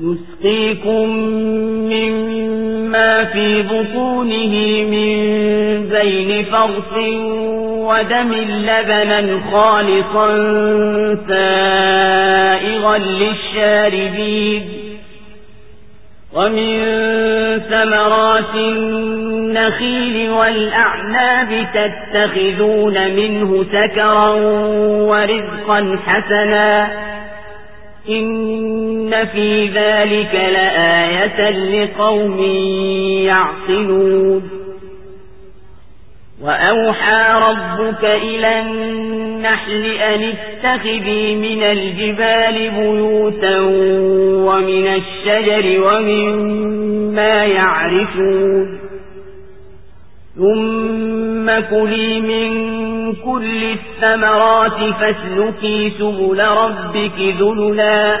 نسقيكم مما في بطونه من بين فرث ودم لبنا خالصا سائغا للشاربين ومن ثمرات النخيل والأعناب تتخذون منه سكرا ورزقا حسنا إن في ذلك لآية لقوم يعقلون وأوحى ربك إلى النحل أن اتخذي من الجبال بيوتا ومن الشجر ومما يعرفون ثم كلي من كل الثمرات فاسلكي سبل ربك ذللا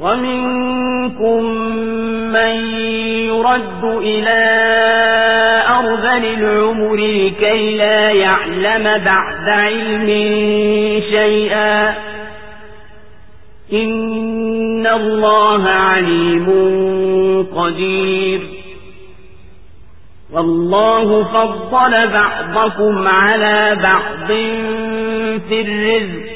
ومنكم من يرد إلى أرذل العمر لكي لا يعلم بعد علم شيئا إن الله عليم قدير. والله فضل بعضكم على بعض في الرزق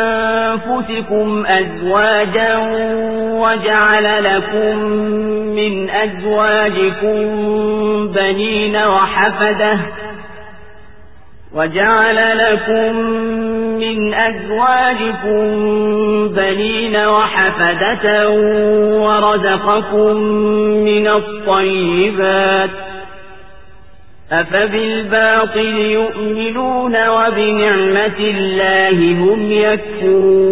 أنفسكم أزواجا وجعل لكم من أزواجكم بنين وحفدة وجعل لكم من أزواجكم بنين وحفدة ورزقكم من الطيبات أفبالباطل يؤمنون وبنعمة الله هم يكفرون